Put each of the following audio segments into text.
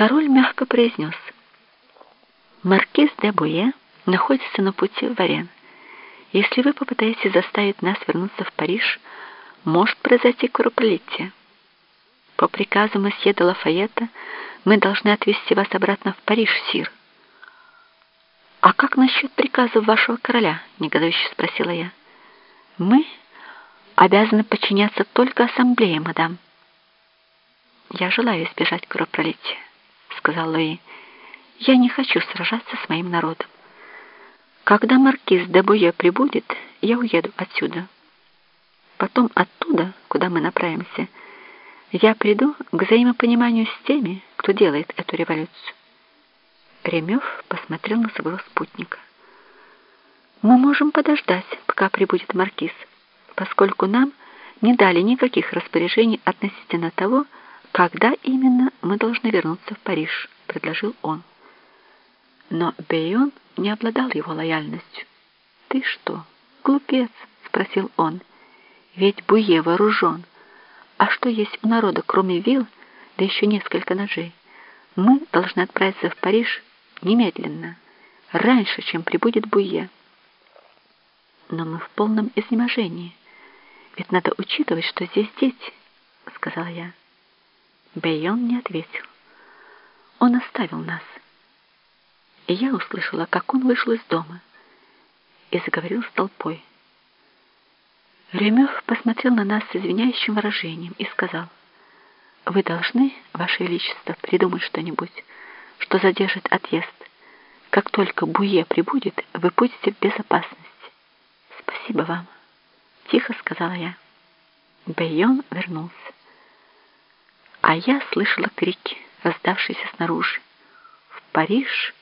Король мягко произнес. «Маркиз де Буе находится на пути в Варен. Если вы попытаетесь заставить нас вернуться в Париж, может произойти кровопролитие. По приказу месье де Лафайета мы должны отвезти вас обратно в Париж, сир». «А как насчет приказов вашего короля?» — негодующе спросила я. «Мы обязаны подчиняться только ассамблее, мадам». «Я желаю избежать кровопролития», — сказал Луи. «Я не хочу сражаться с моим народом. Когда маркиз де Буе прибудет, я уеду отсюда. Потом оттуда, куда мы направимся, я приду к взаимопониманию с теми, кто делает эту революцию. Ремев посмотрел на своего спутника. «Мы можем подождать, пока прибудет маркиз, поскольку нам не дали никаких распоряжений относительно того, когда именно мы должны вернуться в Париж», — предложил он. Но Бейон не обладал его лояльностью. «Ты что, глупец?» — спросил он. «Ведь Буе вооружен. А что есть у народа, кроме вил, да еще несколько ножей? Мы должны отправиться в Париж немедленно, раньше, чем прибудет Буе. Но мы в полном изнеможении. Ведь надо учитывать, что здесь дети, — сказала я. Бейон не ответил. Он оставил нас. И я услышала, как он вышел из дома и заговорил с толпой. Ремев посмотрел на нас с извиняющим выражением и сказал, «Вы должны, Ваше Величество, придумать что-нибудь, что задержит отъезд. Как только Буе прибудет, вы будете в безопасности. Спасибо вам, тихо сказала я. Бейон вернулся. А я слышала крики, раздавшиеся снаружи. В Париж...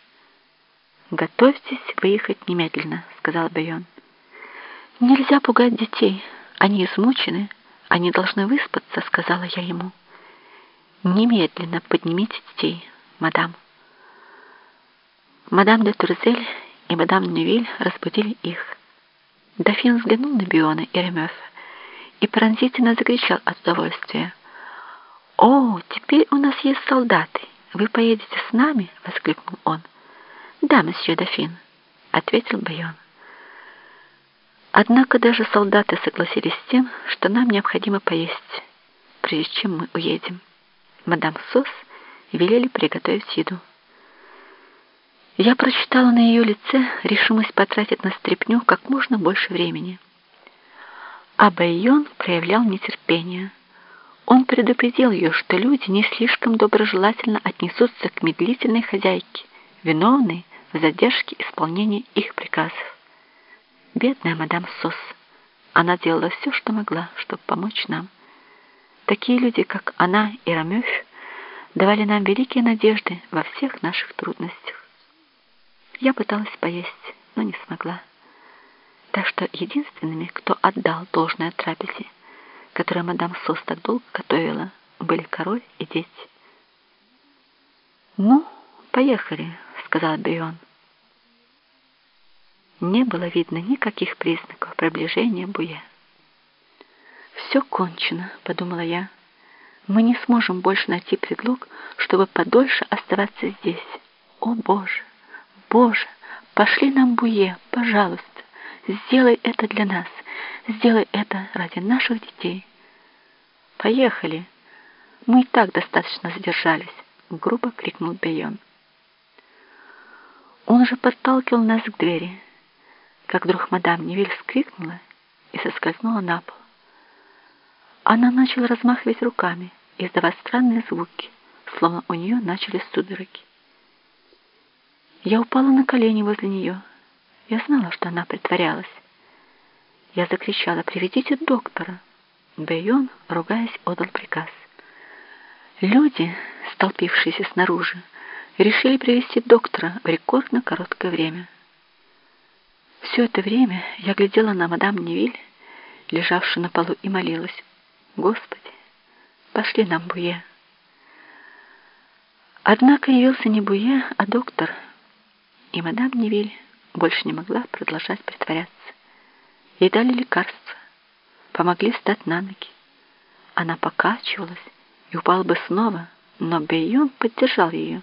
«Готовьтесь выехать немедленно», — сказал Бейон. «Нельзя пугать детей. Они измучены. Они должны выспаться», — сказала я ему. «Немедленно поднимите детей, мадам». Мадам де Турзель и мадам Нювиль разбудили их. Дофин взглянул на Биона и Ремёфа и пронзительно закричал от удовольствия. «О, теперь у нас есть солдаты! Вы поедете с нами?» — воскликнул он. «Да, месье Дофин», — ответил Байон. Однако даже солдаты согласились с тем, что нам необходимо поесть, прежде чем мы уедем. Мадам Сос велели приготовить еду. Я прочитала на ее лице решимость потратить на стряпню как можно больше времени. А Байон проявлял нетерпение. Он предупредил ее, что люди не слишком доброжелательно отнесутся к медлительной хозяйке, виновной в задержке исполнения их приказов. Бедная мадам Сос. Она делала все, что могла, чтобы помочь нам. Такие люди, как она и Рамёв, давали нам великие надежды во всех наших трудностях. Я пыталась поесть, но не смогла. Так что единственными, кто отдал должное трапезе, которое мадам Сос так долго готовила, были король и дети. «Ну, поехали», — сказал Бион. Не было видно никаких признаков приближения Буя. «Все кончено», — подумала я. «Мы не сможем больше найти предлог, чтобы подольше оставаться здесь. О, Боже!» Боже, пошли нам буе, пожалуйста, сделай это для нас, сделай это ради наших детей. Поехали. Мы и так достаточно задержались, грубо крикнул Бейон. Он же подталкивал нас к двери, как вдруг мадам Невиль вскрикнула и соскользнула на пол. Она начала размахивать руками, издавать странные звуки, словно у нее начались судороги. Я упала на колени возле нее. Я знала, что она притворялась. Я закричала «Приведите доктора!» Бейон, ругаясь, отдал приказ. Люди, столпившиеся снаружи, решили привести доктора в рекордно короткое время. Все это время я глядела на мадам Невиль, лежавшую на полу, и молилась. «Господи, пошли нам Буе!» Однако явился не Буе, а доктор — и мадам Невиль больше не могла продолжать притворяться. Ей дали лекарства, помогли встать на ноги. Она покачивалась и упала бы снова, Но Бейон поддержал ее.